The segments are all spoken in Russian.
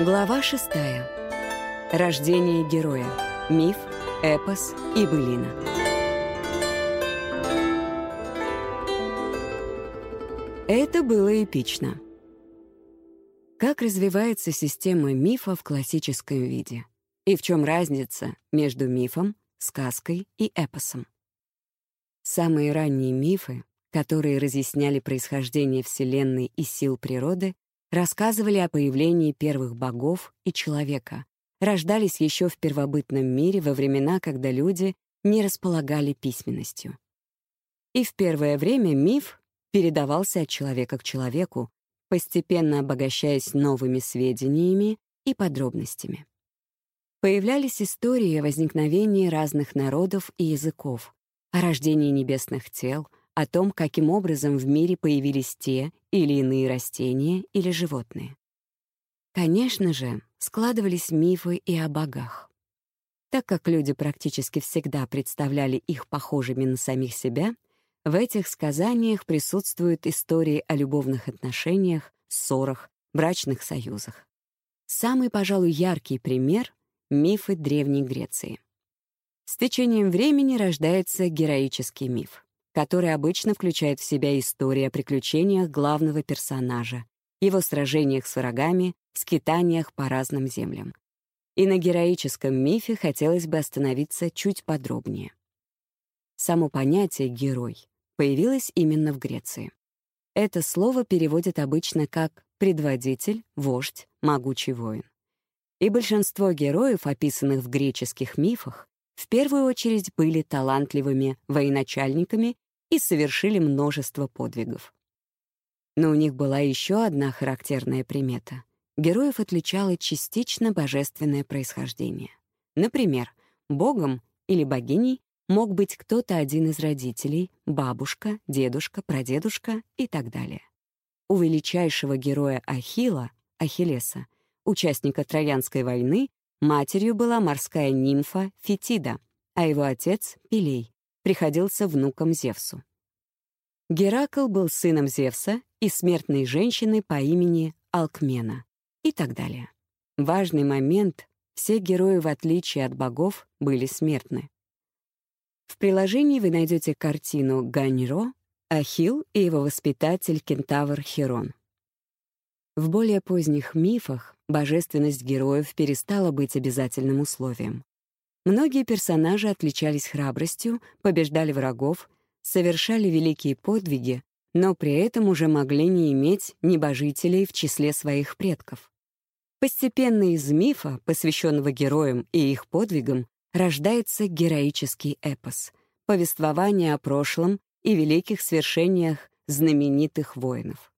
Глава шестая. Рождение героя. Миф, эпос и былина. Это было эпично. Как развивается система мифа в классическом виде? И в чем разница между мифом, сказкой и эпосом? Самые ранние мифы, которые разъясняли происхождение Вселенной и сил природы, рассказывали о появлении первых богов и человека, рождались еще в первобытном мире во времена, когда люди не располагали письменностью. И в первое время миф передавался от человека к человеку, постепенно обогащаясь новыми сведениями и подробностями. Появлялись истории о возникновении разных народов и языков, о рождении небесных тел — о том, каким образом в мире появились те или иные растения или животные. Конечно же, складывались мифы и о богах. Так как люди практически всегда представляли их похожими на самих себя, в этих сказаниях присутствуют истории о любовных отношениях, ссорах, брачных союзах. Самый, пожалуй, яркий пример — мифы Древней Греции. С течением времени рождается героический миф который обычно включает в себя историю о приключениях главного персонажа, его сражениях с врагами, скитаниях по разным землям. И на героическом мифе хотелось бы остановиться чуть подробнее. Само понятие «герой» появилось именно в Греции. Это слово переводят обычно как «предводитель», «вождь», «могучий воин». И большинство героев, описанных в греческих мифах, в первую очередь были талантливыми военачальниками и совершили множество подвигов. Но у них была еще одна характерная примета. Героев отличало частично божественное происхождение. Например, богом или богиней мог быть кто-то один из родителей, бабушка, дедушка, прадедушка и так далее. У величайшего героя Ахилла, Ахиллеса, участника Троянской войны, матерью была морская нимфа Фетида, а его отец — Пелей, приходился внуком Зевсу. Геракл был сыном Зевса и смертной женщины по имени Алкмена и так далее. Важный момент — все герои, в отличие от богов, были смертны. В приложении вы найдете картину Ганьро, Ахилл и его воспитатель кентавр Херон. В более поздних мифах божественность героев перестала быть обязательным условием. Многие персонажи отличались храбростью, побеждали врагов, совершали великие подвиги, но при этом уже могли не иметь небожителей в числе своих предков. Постепенно из мифа, посвященного героям и их подвигам, рождается героический эпос, повествование о прошлом и великих свершениях знаменитых воинов.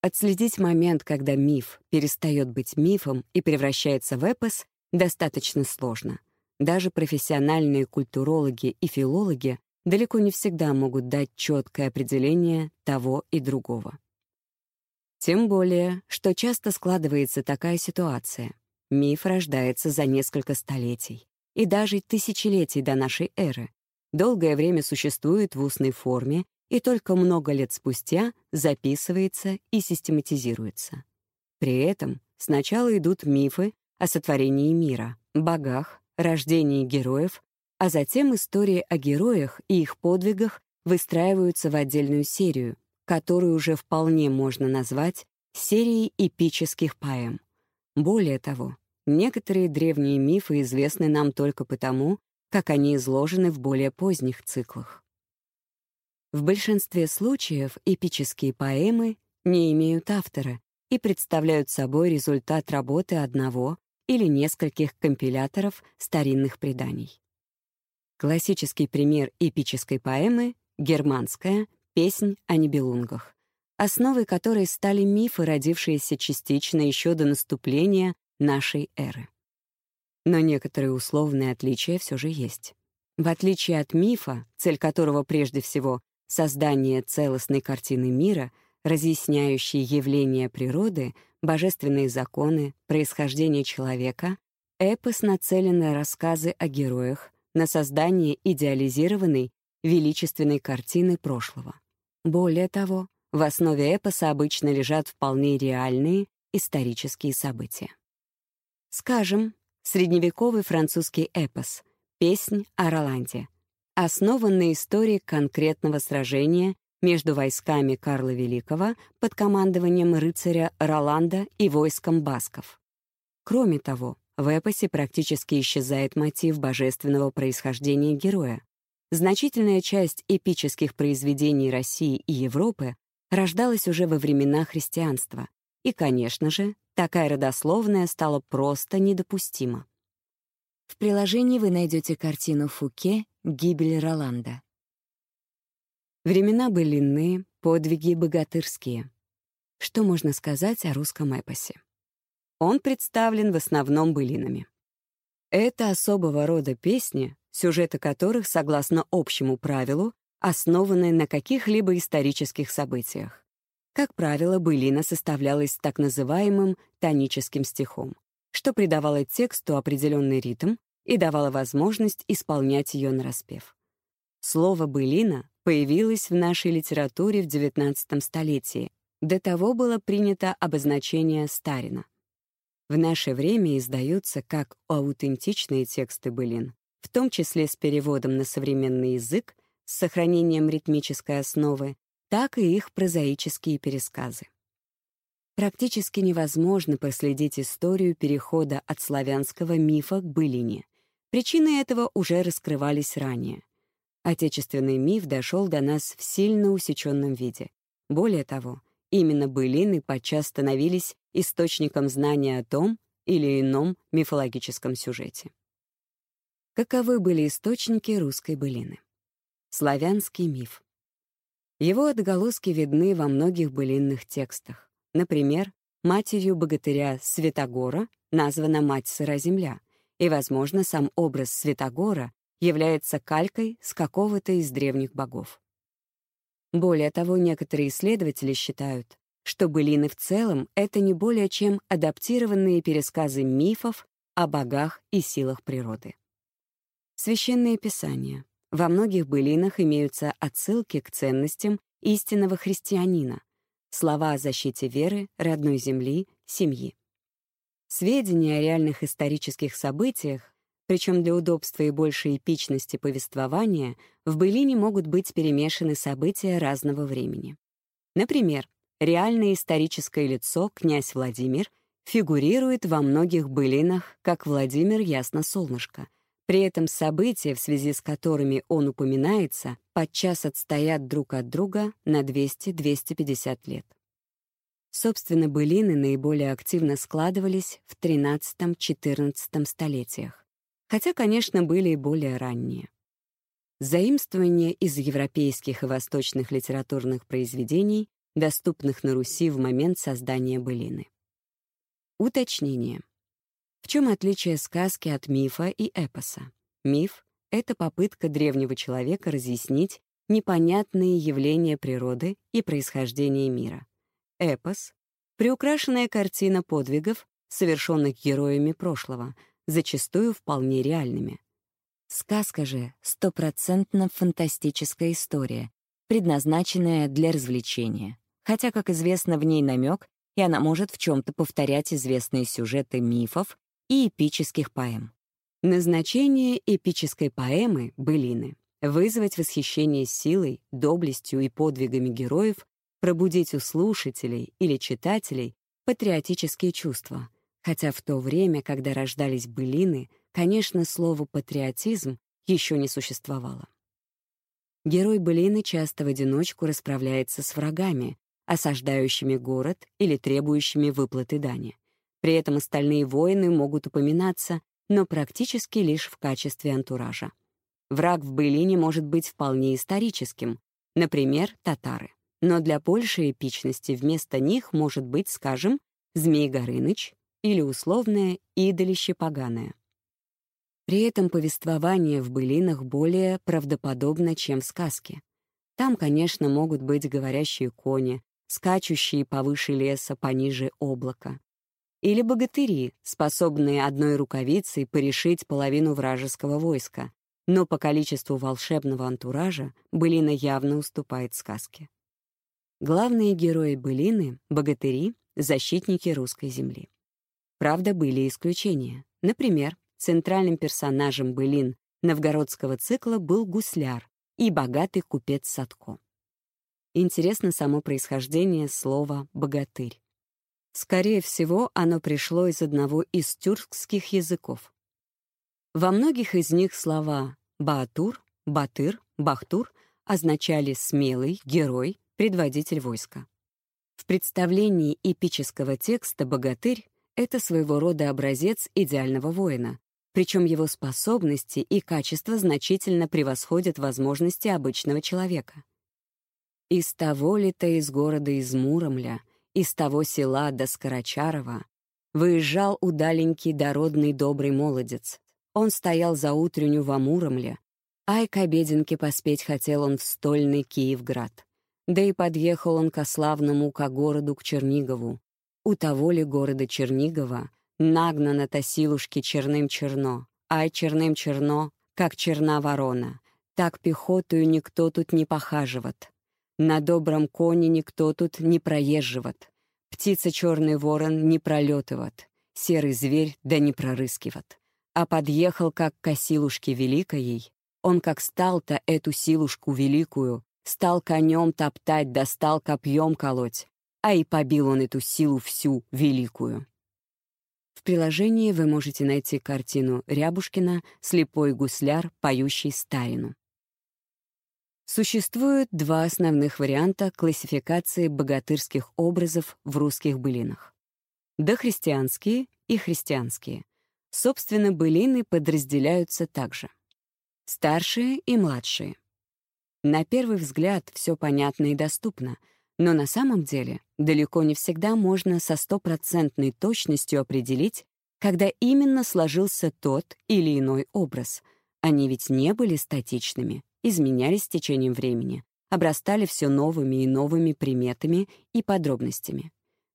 Отследить момент, когда миф перестает быть мифом и превращается в эпос, достаточно сложно. Даже профессиональные культурологи и филологи далеко не всегда могут дать четкое определение того и другого. Тем более, что часто складывается такая ситуация. Миф рождается за несколько столетий и даже тысячелетий до нашей эры. Долгое время существует в устной форме и только много лет спустя записывается и систематизируется. При этом сначала идут мифы о сотворении мира, богах, рождении героев, а затем истории о героях и их подвигах выстраиваются в отдельную серию, которую уже вполне можно назвать серией эпических поэм. Более того, некоторые древние мифы известны нам только потому, как они изложены в более поздних циклах. В большинстве случаев эпические поэмы не имеют автора и представляют собой результат работы одного или нескольких компиляторов старинных преданий. Классический пример эпической поэмы — германская «Песнь о небелунгах», основой которой стали мифы, родившиеся частично еще до наступления нашей эры. Но некоторые условные отличия все же есть. В отличие от мифа, цель которого прежде всего — создание целостной картины мира, разъясняющей явления природы, божественные законы, происхождение человека, эпос нацелен на рассказы о героях, на создание идеализированной, величественной картины прошлого. Более того, в основе эпоса обычно лежат вполне реальные исторические события. Скажем, средневековый французский эпос «Песнь о Роланде», основан на истории конкретного сражения между войсками Карла Великого под командованием рыцаря Роланда и войском басков. Кроме того, в эпосе практически исчезает мотив божественного происхождения героя. Значительная часть эпических произведений России и Европы рождалась уже во времена христианства, и, конечно же, такая родословная стала просто недопустима. В приложении вы найдете картину Фуке «Гибель Роланда». Времена былинные, подвиги богатырские. Что можно сказать о русском эпосе? Он представлен в основном былинами. Это особого рода песни, сюжеты которых, согласно общему правилу, основаны на каких-либо исторических событиях. Как правило, былина составлялась так называемым тоническим стихом, что придавало тексту определенный ритм и давало возможность исполнять ее нараспев. Слово «былина» появилось в нашей литературе в XIX столетии. До того было принято обозначение «старина». В наше время издаются как аутентичные тексты былин, в том числе с переводом на современный язык, с сохранением ритмической основы, так и их прозаические пересказы. Практически невозможно проследить историю перехода от славянского мифа к былине. Причины этого уже раскрывались ранее. Отечественный миф дошел до нас в сильно усеченном виде. Более того, именно былины подчас становились источником знания о том или ином мифологическом сюжете. Каковы были источники русской былины? Славянский миф. Его отголоски видны во многих былинных текстах. Например, матерью богатыря Святогора названа мать сыра земля, и, возможно, сам образ Святогора является калькой с какого-то из древних богов. Более того, некоторые исследователи считают, что былины в целом — это не более чем адаптированные пересказы мифов о богах и силах природы. Священные писания. Во многих былинах имеются отсылки к ценностям истинного христианина, слова о защите веры, родной земли, семьи. Сведения о реальных исторических событиях, причем для удобства и большей эпичности повествования, в былине могут быть перемешаны события разного времени. Например, реальное историческое лицо, князь Владимир, фигурирует во многих былинах как Владимир Ясно-Солнышко, при этом события, в связи с которыми он упоминается, подчас отстоят друг от друга на 200-250 лет. Собственно, былины наиболее активно складывались в XIII-XIV столетиях, хотя, конечно, были и более ранние. Заимствования из европейских и восточных литературных произведений, доступных на Руси в момент создания былины. Уточнение. В чем отличие сказки от мифа и эпоса? Миф — это попытка древнего человека разъяснить непонятные явления природы и происхождения мира. Эпос — приукрашенная картина подвигов, совершенных героями прошлого, зачастую вполне реальными. Сказка же — стопроцентно фантастическая история, предназначенная для развлечения, хотя, как известно, в ней намек, и она может в чем-то повторять известные сюжеты мифов и эпических поэм. Назначение эпической поэмы «Былины» — вызвать восхищение силой, доблестью и подвигами героев, пробудить у слушателей или читателей патриотические чувства, хотя в то время, когда рождались былины, конечно, слово «патриотизм» еще не существовало. Герой былины часто в одиночку расправляется с врагами, осаждающими город или требующими выплаты дани. При этом остальные воины могут упоминаться, но практически лишь в качестве антуража. Враг в былине может быть вполне историческим, например, татары. Но для большей эпичности вместо них может быть, скажем, Змей Горыныч или условное идолище поганое. При этом повествование в былинах более правдоподобно, чем в сказке. Там, конечно, могут быть говорящие кони, скачущие повыше леса, пониже облака или богатыри, способные одной рукавицей порешить половину вражеского войска, но по количеству волшебного антуража былина явно уступает сказке. Главные герои былины — богатыри, защитники русской земли. Правда, были исключения. Например, центральным персонажем былин новгородского цикла был гусляр и богатый купец Садко. Интересно само происхождение слова «богатырь». Скорее всего, оно пришло из одного из тюркских языков. Во многих из них слова «баатур», «батыр», «бахтур» означали «смелый», «герой», «предводитель войска». В представлении эпического текста богатырь — это своего рода образец идеального воина, причем его способности и качества значительно превосходят возможности обычного человека. Из того ли-то из города из Муромля, из того села до Скорочарова, выезжал удаленький дородный добрый молодец. Он стоял за утренню в Амуромле, ай к обеденке поспеть хотел он в стольный Киевград. Да и подъехал он ко славному ко городу, к Чернигову. У того ли города Чернигова нагнано тосилушки черным черно, ай черным черно, как черна ворона, так пехотою никто тут не похаживает. На добром коне никто тут не проезживает. Птица черный ворон не пролетывает, серый зверь да не прорыскивает. А подъехал как к осилушке великой, он как стал-то эту силушку великую, Стал конем топтать, достал копьем колоть, а и побил он эту силу всю великую. В приложении вы можете найти картину Рябушкина «Слепой гусляр, поющий старину». Существует два основных варианта классификации богатырских образов в русских былинах. Дохристианские и христианские. Собственно, былины подразделяются также. Старшие и младшие. На первый взгляд все понятно и доступно, но на самом деле далеко не всегда можно со стопроцентной точностью определить, когда именно сложился тот или иной образ. Они ведь не были статичными, изменялись с течением времени, обрастали все новыми и новыми приметами и подробностями.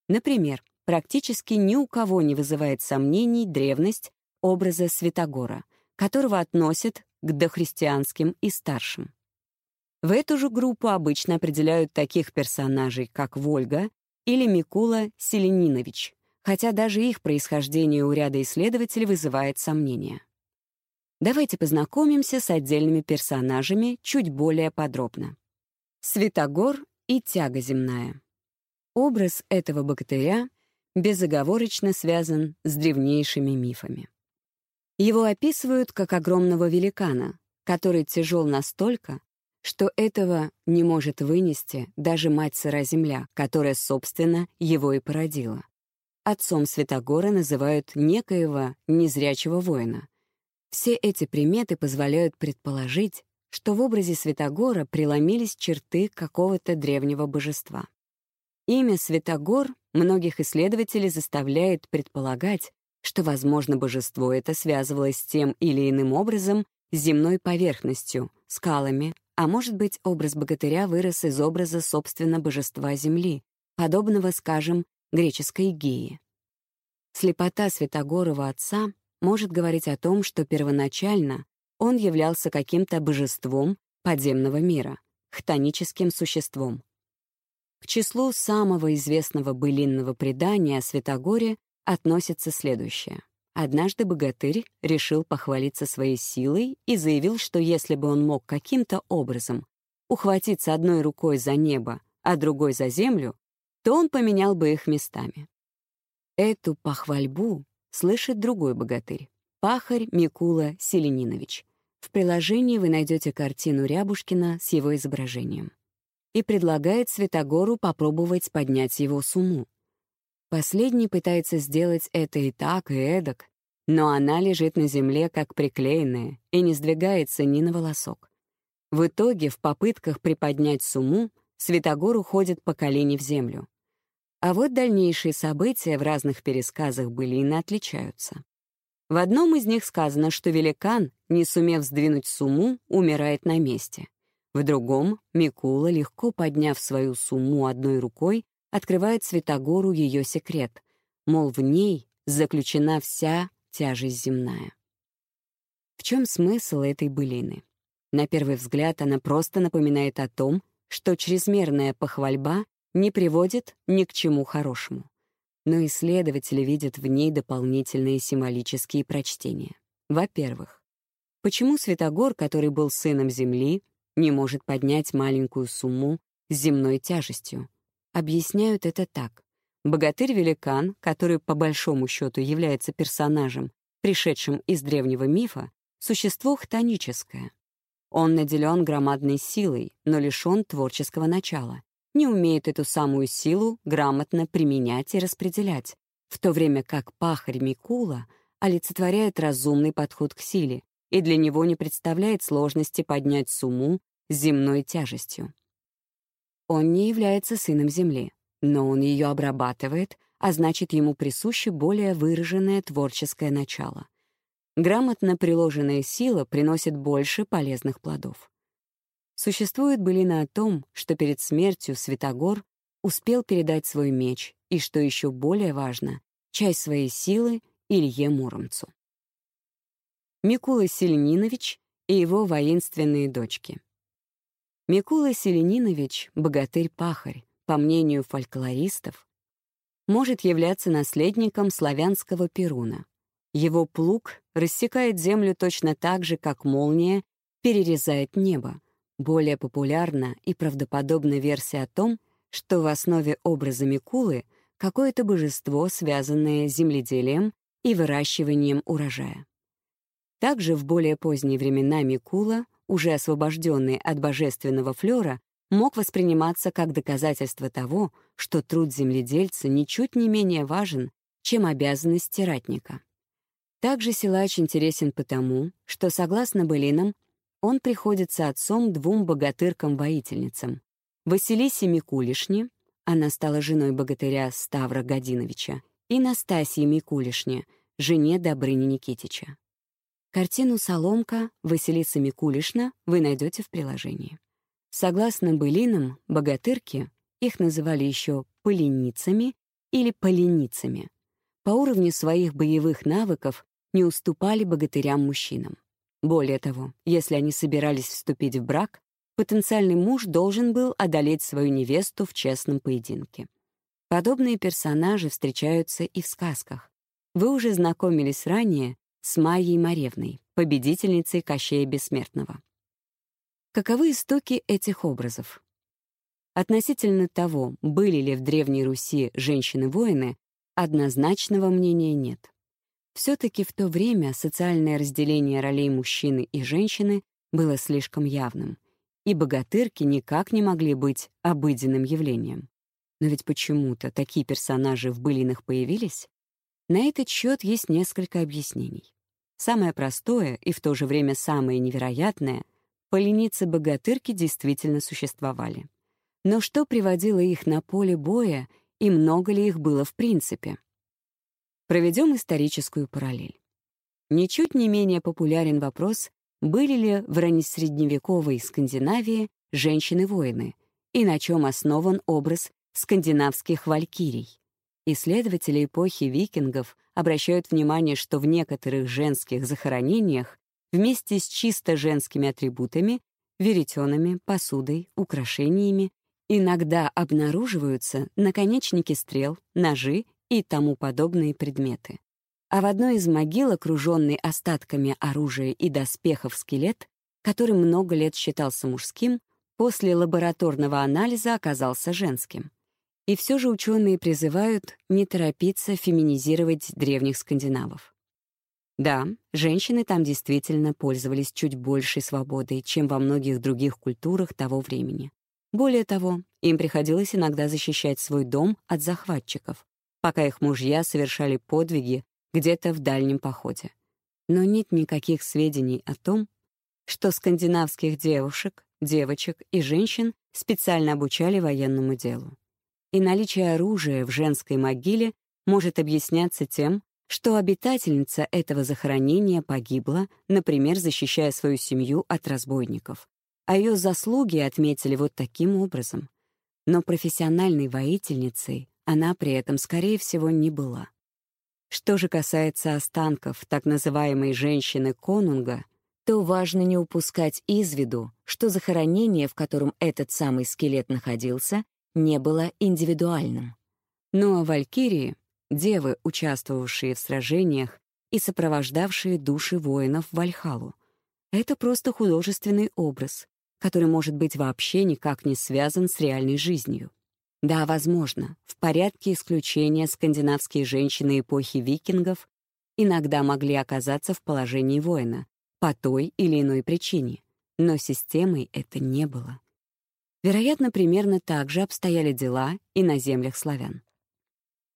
Например, практически ни у кого не вызывает сомнений древность образа Святогора, которого относят к дохристианским и старшим. В эту же группу обычно определяют таких персонажей, как Вольга или Микула Селенинович, хотя даже их происхождение у ряда исследователей вызывает сомнения. Давайте познакомимся с отдельными персонажами чуть более подробно. Святогор и тяга земная. Образ этого богатыря безоговорочно связан с древнейшими мифами. Его описывают как огромного великана, который тяжел настолько, что этого не может вынести даже мать сыра земля, которая, собственно, его и породила. Отцом Святогора называют некоего незрячего воина. Все эти приметы позволяют предположить, что в образе Святогора преломились черты какого-то древнего божества. Имя Святогор многих исследователей заставляет предполагать, что, возможно, божество это связывалось с тем или иным образом с земной поверхностью, скалами, а может быть, образ богатыря вырос из образа, собственно, божества Земли, подобного, скажем, греческой Геи. Слепота Святогорова отца может говорить о том, что первоначально он являлся каким-то божеством подземного мира, хтоническим существом. К числу самого известного былинного предания о Святогоре относится следующее. Однажды богатырь решил похвалиться своей силой и заявил, что если бы он мог каким-то образом ухватиться одной рукой за небо, а другой за землю, то он поменял бы их местами. Эту похвальбу слышит другой богатырь, пахарь Микула Селенинович. В приложении вы найдете картину Рябушкина с его изображением. И предлагает Святогору попробовать поднять его с уму. Последний пытается сделать это и так, и эдак, но она лежит на земле как приклеенная и не сдвигается ни на волосок. В итоге в попытках приподнять сумму Святогор уходит по колени в землю. А вот дальнейшие события в разных пересказах былины отличаются. В одном из них сказано, что великан, не сумев сдвинуть сумму, умирает на месте. В другом Микула, легко подняв свою сумму одной рукой, открывает Святогору ее секрет, мол, в ней заключена вся тяжесть земная. В чем смысл этой былины? На первый взгляд она просто напоминает о том, что чрезмерная похвальба не приводит ни к чему хорошему. но исследователи видят в ней дополнительные символические прочтения. Во-первых, почему Святогор, который был сыном Земли, не может поднять маленькую сумму с земной тяжестью? Объясняют это так. Богатырь-великан, который по большому счету является персонажем, пришедшим из древнего мифа, существо хтоническое. Он наделен громадной силой, но лишен творческого начала, не умеет эту самую силу грамотно применять и распределять, в то время как пахарь Микула олицетворяет разумный подход к силе и для него не представляет сложности поднять сумму земной тяжестью. Он не является сыном Земли, но он ее обрабатывает, а значит, ему присуще более выраженное творческое начало. Грамотно приложенная сила приносит больше полезных плодов. Существует былина о том, что перед смертью Святогор успел передать свой меч и, что еще более важно, часть своей силы Илье Муромцу. Микула Селенинович и его воинственные дочки. Микула Селенинович — богатырь-пахарь, по мнению фольклористов, может являться наследником славянского Перуна. Его плуг рассекает землю точно так же, как молния перерезает небо, более популярна и правдоподобна версия о том, что в основе образа Микулы какое-то божество, связанное с земледелием и выращиванием урожая. Также в более поздние времена Микула, уже освобожденный от божественного флера, мог восприниматься как доказательство того, что труд земледельца ничуть не менее важен, чем обязанность ратника. Также силач интересен потому, что, согласно былинам, он приходится отцом двум богатыркам-воительницам. Василисе Микулишне, она стала женой богатыря Ставра Годиновича, и Настасье Микулишне, жене Добрыни Никитича. Картину «Соломка» Василиса Микулишна вы найдете в приложении. Согласно былинам, богатырки, их называли еще поленицами или поленицами, по уровню своих боевых навыков не уступали богатырям-мужчинам. Более того, если они собирались вступить в брак, потенциальный муж должен был одолеть свою невесту в честном поединке. Подобные персонажи встречаются и в сказках. Вы уже знакомились ранее с Майей Маревной, победительницей Кощея Бессмертного. Каковы истоки этих образов? Относительно того, были ли в Древней Руси женщины-воины, однозначного мнения нет. Все-таки в то время социальное разделение ролей мужчины и женщины было слишком явным, и богатырки никак не могли быть обыденным явлением. Но ведь почему-то такие персонажи в былинах появились. На этот счет есть несколько объяснений. Самое простое и в то же время самое невероятное — поленицы-богатырки действительно существовали. Но что приводило их на поле боя и много ли их было в принципе? Проведем историческую параллель. Ничуть не менее популярен вопрос, были ли в раннесредневековой Скандинавии женщины-воины и на чем основан образ скандинавских валькирий. Исследователи эпохи викингов обращают внимание, что в некоторых женских захоронениях вместе с чисто женскими атрибутами, веретенами, посудой, украшениями, иногда обнаруживаются наконечники стрел, ножи и тому подобные предметы. А в одной из могил, окруженный остатками оружия и доспехов скелет, который много лет считался мужским, после лабораторного анализа оказался женским. И все же ученые призывают не торопиться феминизировать древних скандинавов. Да, женщины там действительно пользовались чуть большей свободой, чем во многих других культурах того времени. Более того, им приходилось иногда защищать свой дом от захватчиков, пока их мужья совершали подвиги где-то в дальнем походе. Но нет никаких сведений о том, что скандинавских девушек, девочек и женщин специально обучали военному делу. И наличие оружия в женской могиле может объясняться тем, что обитательница этого захоронения погибла, например, защищая свою семью от разбойников, а ее заслуги отметили вот таким образом. Но профессиональной воительницей она при этом, скорее всего, не была. Что же касается останков так называемой женщины-конунга, то важно не упускать из виду, что захоронение, в котором этот самый скелет находился, не было индивидуальным. Ну а валькирии девы, участвовавшие в сражениях и сопровождавшие души воинов в Вальхалу. Это просто художественный образ, который может быть вообще никак не связан с реальной жизнью. Да, возможно, в порядке исключения скандинавские женщины эпохи викингов иногда могли оказаться в положении воина по той или иной причине, но системой это не было. Вероятно, примерно так же обстояли дела и на землях славян.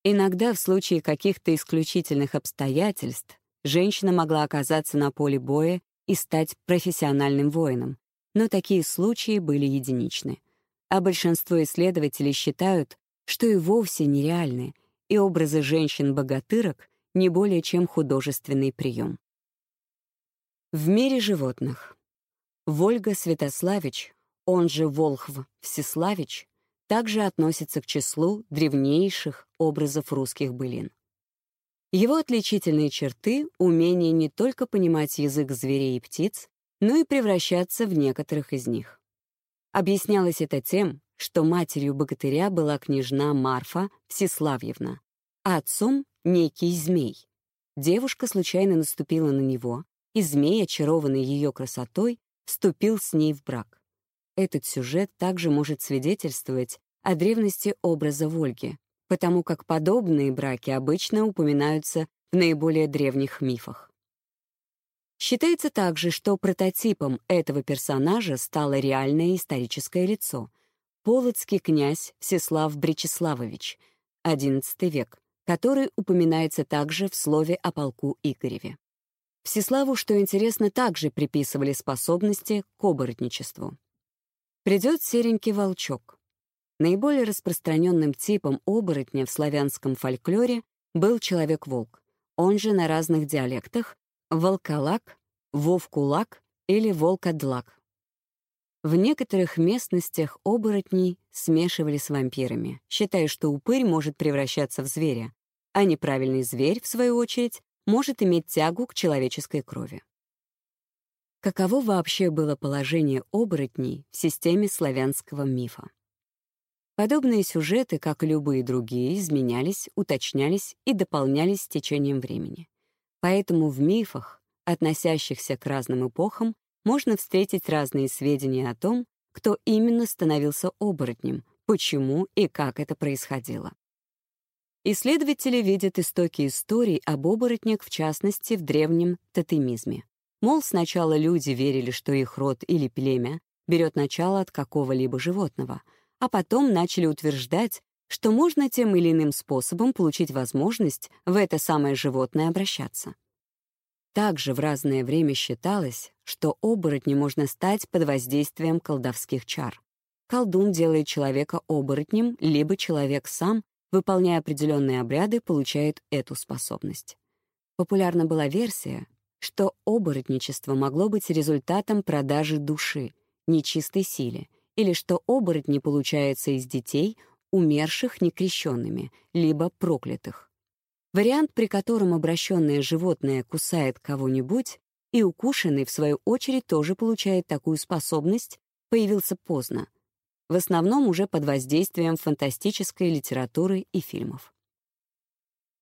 Иногда в случае каких-то исключительных обстоятельств женщина могла оказаться на поле боя и стать профессиональным воином, но такие случаи были единичны. А большинство исследователей считают, что и вовсе нереальны, и образы женщин-богатырок не более чем художественный прием. В мире животных. Вольга Святославич, он же Волхв Всеславич, также относится к числу древнейших образов русских былин. Его отличительные черты — умение не только понимать язык зверей и птиц, но и превращаться в некоторых из них. Объяснялось это тем, что матерью богатыря была княжна Марфа Всеславьевна, а отцом — некий змей. Девушка случайно наступила на него, и змей, очарованный ее красотой, вступил с ней в брак. Этот сюжет также может свидетельствовать о древности образа Вольги, потому как подобные браки обычно упоминаются в наиболее древних мифах. Считается также, что прототипом этого персонажа стало реальное историческое лицо — полоцкий князь Всеслав Бречеславович, XI век, который упоминается также в слове о полку Игореве. Всеславу, что интересно, также приписывали способности к оборотничеству. Придет серенький волчок. Наиболее распространенным типом оборотня в славянском фольклоре был человек-волк. Он же на разных диалектах — волколак, вовкулак или волкодлак. В некоторых местностях оборотней смешивали с вампирами, считая, что упырь может превращаться в зверя, а неправильный зверь, в свою очередь, может иметь тягу к человеческой крови. Каково вообще было положение оборотней в системе славянского мифа? Подобные сюжеты, как и любые другие, изменялись, уточнялись и дополнялись с течением времени. Поэтому в мифах, относящихся к разным эпохам, можно встретить разные сведения о том, кто именно становился оборотнем, почему и как это происходило. Исследователи видят истоки историй об оборотнях, в частности, в древнем тотемизме. Мол, сначала люди верили, что их род или племя берет начало от какого-либо животного, а потом начали утверждать, что можно тем или иным способом получить возможность в это самое животное обращаться. Также в разное время считалось, что оборотни можно стать под воздействием колдовских чар. Колдун делает человека оборотнем, либо человек сам выполняя определенные обряды, получает эту способность. Популярна была версия, что оборотничество могло быть результатом продажи души, нечистой силе, или что оборотни получаются из детей, умерших некрещенными, либо проклятых. Вариант, при котором обращенное животное кусает кого-нибудь, и укушенный, в свою очередь, тоже получает такую способность, появился поздно, в основном уже под воздействием фантастической литературы и фильмов.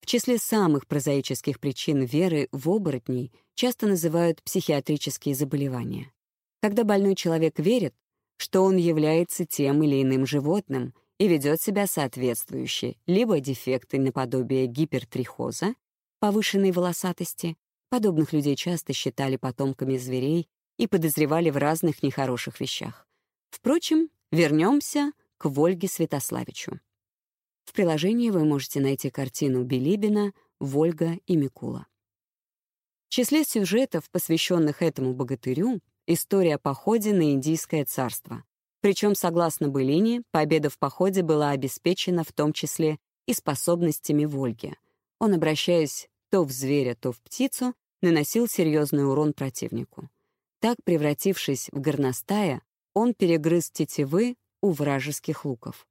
В числе самых прозаических причин веры в оборотней часто называют психиатрические заболевания. Когда больной человек верит, что он является тем или иным животным и ведет себя соответствующе, либо дефекты наподобие гипертрихоза, повышенной волосатости, подобных людей часто считали потомками зверей и подозревали в разных нехороших вещах. Впрочем, Вернемся к Вольге Святославичу. В приложении вы можете найти картину Билибина «Вольга и Микула». В числе сюжетов, посвященных этому богатырю, история о походе на Индийское царство. Причем, согласно былине, победа в походе была обеспечена в том числе и способностями Вольги. Он, обращаясь то в зверя, то в птицу, наносил серьезный урон противнику. Так, превратившись в горностая, он перегрыз тетивы у вражеских луков.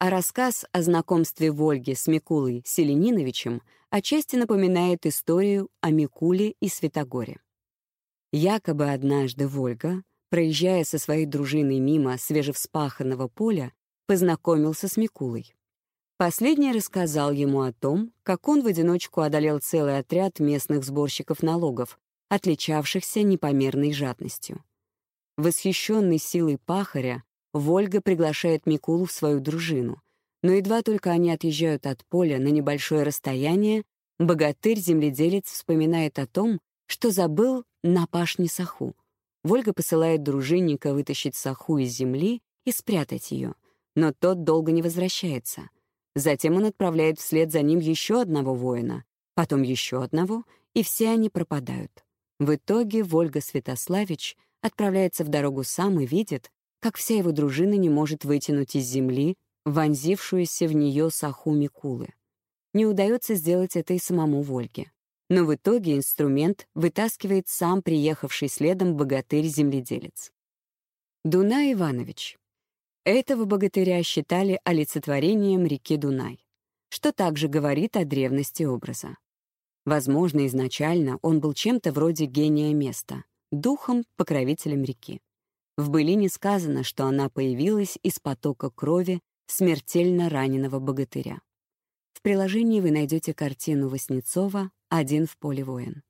А рассказ о знакомстве Вольги с Микулой Селениновичем отчасти напоминает историю о Микуле и Святогоре. Якобы однажды Вольга, проезжая со своей дружиной мимо свежевспаханного поля, познакомился с Микулой. Последний рассказал ему о том, как он в одиночку одолел целый отряд местных сборщиков налогов, отличавшихся непомерной жадностью. Восхищенный силой пахаря, Вольга приглашает Микулу в свою дружину, но едва только они отъезжают от поля на небольшое расстояние, богатырь-земледелец вспоминает о том, что забыл на пашне саху. Вольга посылает дружинника вытащить саху из земли и спрятать ее, но тот долго не возвращается. Затем он отправляет вслед за ним еще одного воина, потом еще одного, и все они пропадают. В итоге Вольга Святославич отправляется в дорогу сам и видит, как вся его дружина не может вытянуть из земли вонзившуюся в нее саху Микулы. Не удается сделать это и самому Вольге. Но в итоге инструмент вытаскивает сам приехавший следом богатырь-земледелец. Дунай Иванович. Этого богатыря считали олицетворением реки Дунай, что также говорит о древности образа. Возможно, изначально он был чем-то вроде гения места, духом, покровителем реки. В былине сказано, что она появилась из потока крови смертельно раненого богатыря. В приложении вы найдете картину Васнецова «Один в поле воин».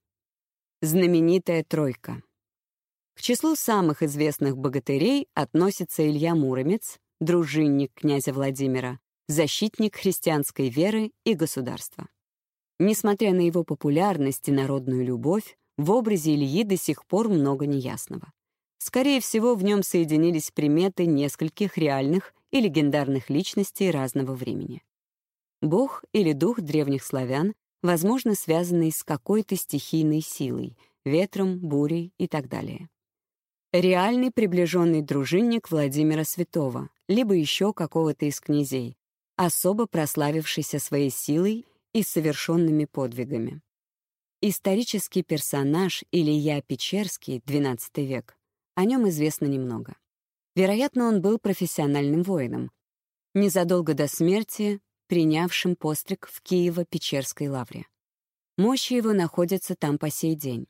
Знаменитая тройка. К числу самых известных богатырей относится Илья Муромец, дружинник князя Владимира, защитник христианской веры и государства. Несмотря на его популярность и народную любовь, в образе Ильи до сих пор много неясного. Скорее всего, в нем соединились приметы нескольких реальных и легендарных личностей разного времени. Бог или дух древних славян, возможно, связанный с какой-то стихийной силой, ветром, бурей и так далее. Реальный приближенный дружинник Владимира Святого, либо еще какого-то из князей, особо прославившийся своей силой и совершенными подвигами. Исторический персонаж Илья Печерский, XII век, о нем известно немного. Вероятно, он был профессиональным воином, незадолго до смерти принявшим постриг в Киево-Печерской лавре. Мощи его находятся там по сей день.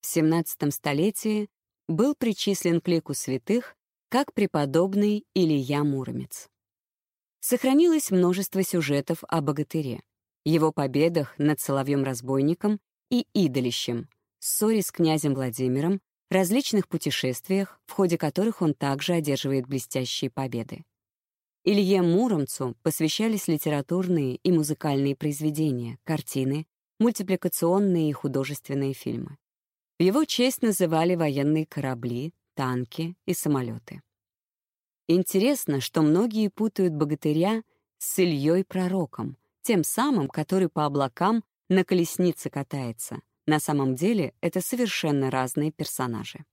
В XVII столетии был причислен к лику святых как преподобный Илья Муромец. Сохранилось множество сюжетов о богатыре, его победах над соловьем-разбойником и идолищем, ссоре с князем Владимиром, различных путешествиях, в ходе которых он также одерживает блестящие победы. Илье Муромцу посвящались литературные и музыкальные произведения, картины, мультипликационные и художественные фильмы. В его честь называли военные корабли, танки и самолеты. Интересно, что многие путают богатыря с Ильей Пророком, тем самым, который по облакам на колеснице катается, на самом деле это совершенно разные персонажи.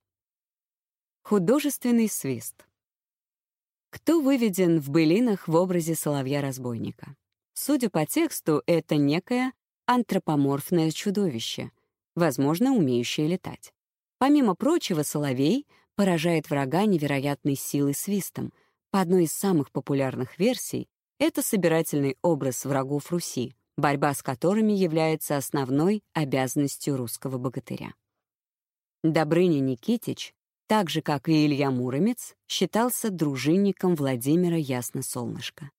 Художественный свист. Кто выведен в былинах в образе соловья-разбойника? Судя по тексту, это некое антропоморфное чудовище, возможно, умеющее летать. Помимо прочего, соловей поражает врага невероятной силой свистом. По одной из самых популярных версий, это собирательный образ врагов Руси, борьба с которыми является основной обязанностью русского богатыря. Добрыня Никитич, так же, как и Илья Муромец, считался дружинником Владимира Ясно-Солнышко.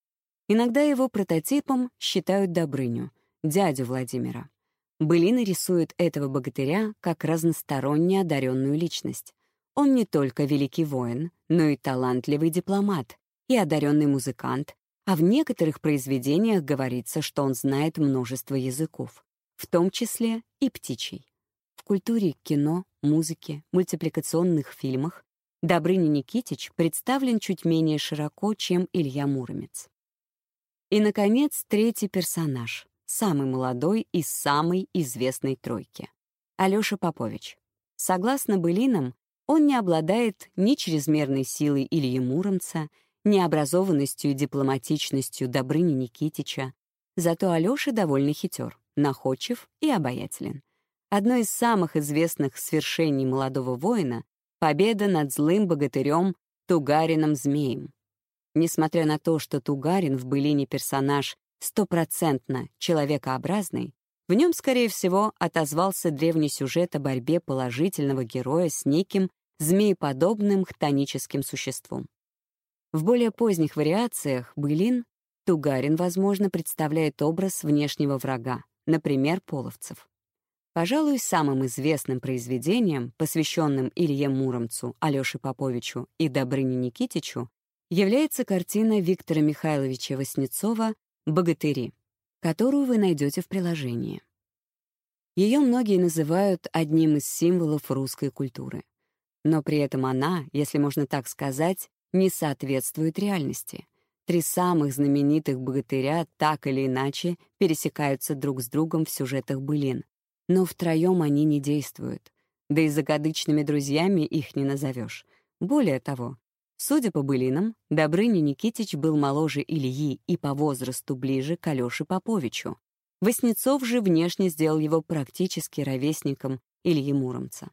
Иногда его прототипом считают Добрыню, дядю Владимира. Былина рисует этого богатыря как разносторонне одаренную личность. Он не только великий воин, но и талантливый дипломат, и одаренный музыкант, а в некоторых произведениях говорится, что он знает множество языков, в том числе и птичий. В культуре кино, музыке, мультипликационных фильмах Добрыня Никитич представлен чуть менее широко, чем Илья Муромец. И, наконец, третий персонаж, самый молодой из самой известной тройки — Алёша Попович. Согласно былинам, он не обладает ни чрезмерной силой Ильи Муромца, необразованностью и дипломатичностью Добрыни Никитича. Зато Алёша довольно хитер, находчив и обаятелен. Одно из самых известных свершений молодого воина — победа над злым богатырем Тугарином-змеем. Несмотря на то, что Тугарин в былине персонаж стопроцентно человекообразный, в нем, скорее всего, отозвался древний сюжет о борьбе положительного героя с неким змееподобным хтоническим существом. В более поздних вариациях былин Тугарин, возможно, представляет образ внешнего врага, например, половцев. Пожалуй, самым известным произведением, посвященным Илье Муромцу, Алёше Поповичу и Добрыне Никитичу, является картина Виктора Михайловича Васнецова «Богатыри», которую вы найдете в приложении. Ее многие называют одним из символов русской культуры. Но при этом она, если можно так сказать, не соответствует реальности. Три самых знаменитых богатыря так или иначе пересекаются друг с другом в сюжетах былин, но втроем они не действуют. Да и загадочными друзьями их не назовешь. Более того, судя по былинам, Добрыня Никитич был моложе Ильи и по возрасту ближе к Алёше Поповичу. Воснецов же внешне сделал его практически ровесником Ильи Муромца.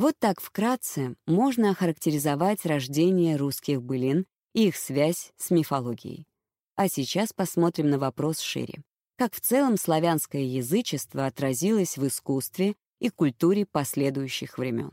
Вот так вкратце можно охарактеризовать рождение русских былин и их связь с мифологией. А сейчас посмотрим на вопрос шире как в целом славянское язычество отразилось в искусстве и культуре последующих времен.